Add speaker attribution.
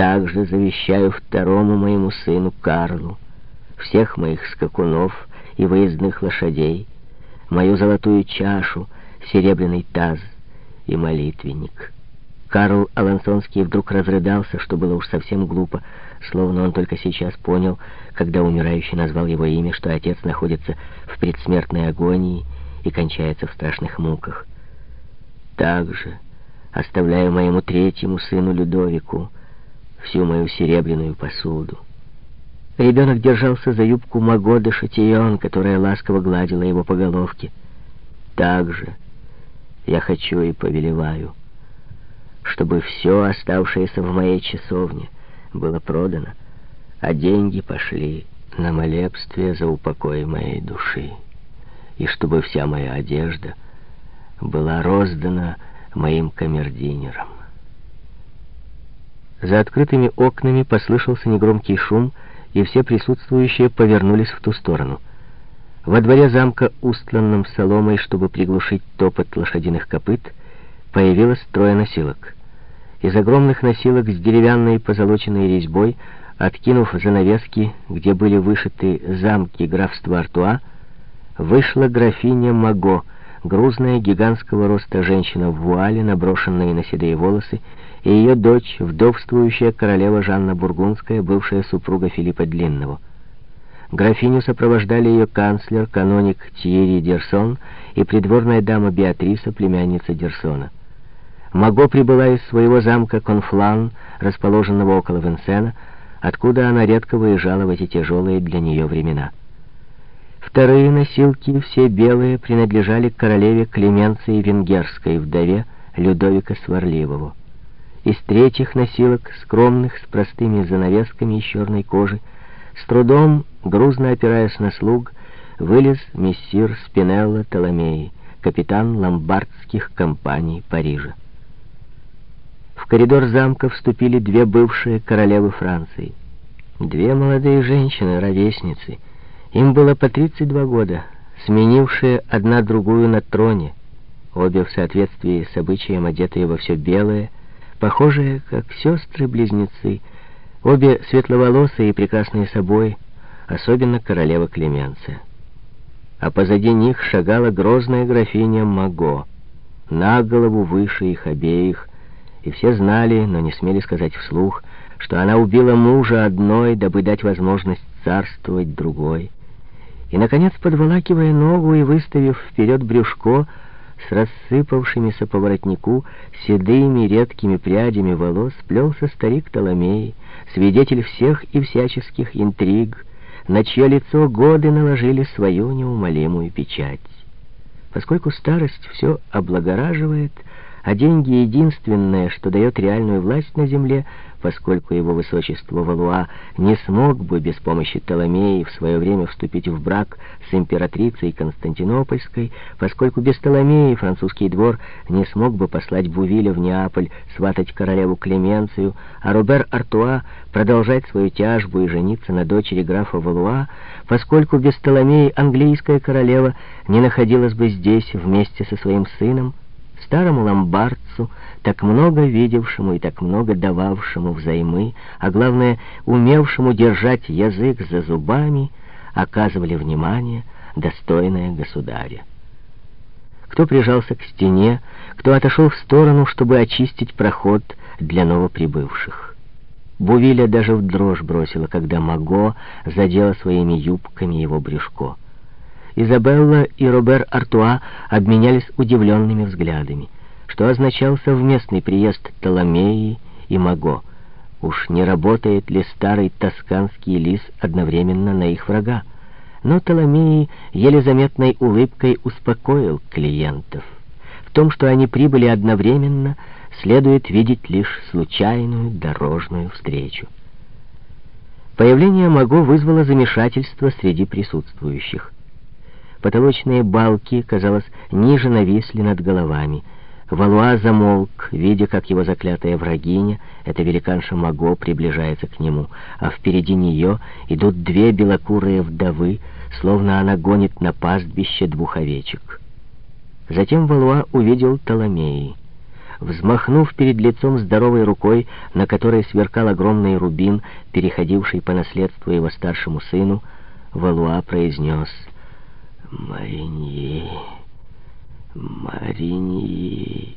Speaker 1: также завещаю второму моему сыну Карлу всех моих скакунов и выездных лошадей, мою золотую чашу, серебряный таз и молитвенник». Карл Алансонский вдруг разрыдался, что было уж совсем глупо, словно он только сейчас понял, когда умирающий назвал его имя, что отец находится в предсмертной агонии и кончается в страшных муках. Также оставляю моему третьему сыну Людовику всю мою серебряную посуду. Ребенок держался за юбку Маго де Шатион, которая ласково гладила его по головке. Также я хочу и повелеваю чтобы все оставшееся в моей часовне было продано, а деньги пошли на молебствие за упокой моей души, и чтобы вся моя одежда была роздана моим камердинерам. За открытыми окнами послышался негромкий шум, и все присутствующие повернулись в ту сторону. Во дворе замка, устланном соломой, чтобы приглушить топот лошадиных копыт, появилось трое носилок. Из огромных носилок с деревянной позолоченной резьбой, откинув занавески, где были вышиты замки графства Артуа, вышла графиня Маго, грузная гигантского роста женщина в вуале, наброшенная на седые волосы, и ее дочь, вдовствующая королева Жанна Бургундская, бывшая супруга Филиппа Длинного. Графиню сопровождали ее канцлер, каноник Тьерри Дерсон и придворная дама Беатриса, племянница Дерсона. Маго прибыла из своего замка Конфлан, расположенного около Венсена, откуда она редко выезжала в эти тяжелые для нее времена. Вторые носилки, все белые, принадлежали королеве Клеменции Венгерской, вдове Людовика Сварливого. Из третьих носилок, скромных, с простыми занавесками из черной кожи, с трудом, грузно опираясь на слуг, вылез мессир Спинелло Толомеи, капитан ломбардских компаний Парижа. В коридор замка вступили две бывшие королевы Франции. Две молодые женщины, ровесницы. Им было по 32 года, сменившие одна другую на троне, обе в соответствии с обычаем одетые во все белое, похожие, как сестры-близнецы, обе светловолосые и прекрасные собой, особенно королева Клеменция. А позади них шагала грозная графиня Маго, на голову выше их обеих, и все знали, но не смели сказать вслух, что она убила мужа одной, дабы дать возможность царствовать другой. И, наконец, подволакивая ногу и выставив вперед брюшко, с рассыпавшимися по воротнику седыми редкими прядями волос плелся старик Толомей, свидетель всех и всяческих интриг, на чье лицо годы наложили свою неумолимую печать. Поскольку старость все облагораживает, а деньги — единственное, что дает реальную власть на земле, поскольку его высочество Валуа не смог бы без помощи Толомеи в свое время вступить в брак с императрицей Константинопольской, поскольку без Толомеи французский двор не смог бы послать Бувиля в Неаполь сватать королеву Клеменцию, а Робер Артуа продолжать свою тяжбу и жениться на дочери графа Валуа, поскольку без Толомеи английская королева не находилась бы здесь вместе со своим сыном, старому ломбардцу, так много видевшему и так много дававшему взаймы, а главное, умевшему держать язык за зубами, оказывали внимание, достойное государя. Кто прижался к стене, кто отошел в сторону, чтобы очистить проход для новоприбывших. Бувиля даже в дрожь бросила, когда Маго задела своими юбками его брюшко. Изабелла и Робер Артуа обменялись удивленными взглядами, что означал совместный приезд Толомеи и Маго. Уж не работает ли старый тосканский лис одновременно на их врага? Но Толомеи еле заметной улыбкой успокоил клиентов. В том, что они прибыли одновременно, следует видеть лишь случайную дорожную встречу. Появление Маго вызвало замешательство среди присутствующих. Потолочные балки, казалось, ниже нависли над головами. Валуа замолк, видя, как его заклятая врагиня, эта великанша Маго, приближается к нему, а впереди нее идут две белокурые вдовы, словно она гонит на пастбище двух овечек. Затем Валуа увидел Толомеи. Взмахнув перед лицом здоровой рукой, на которой сверкал огромный рубин, переходивший по наследству его старшему сыну, Валуа произнес «Мариньи, Мариньи».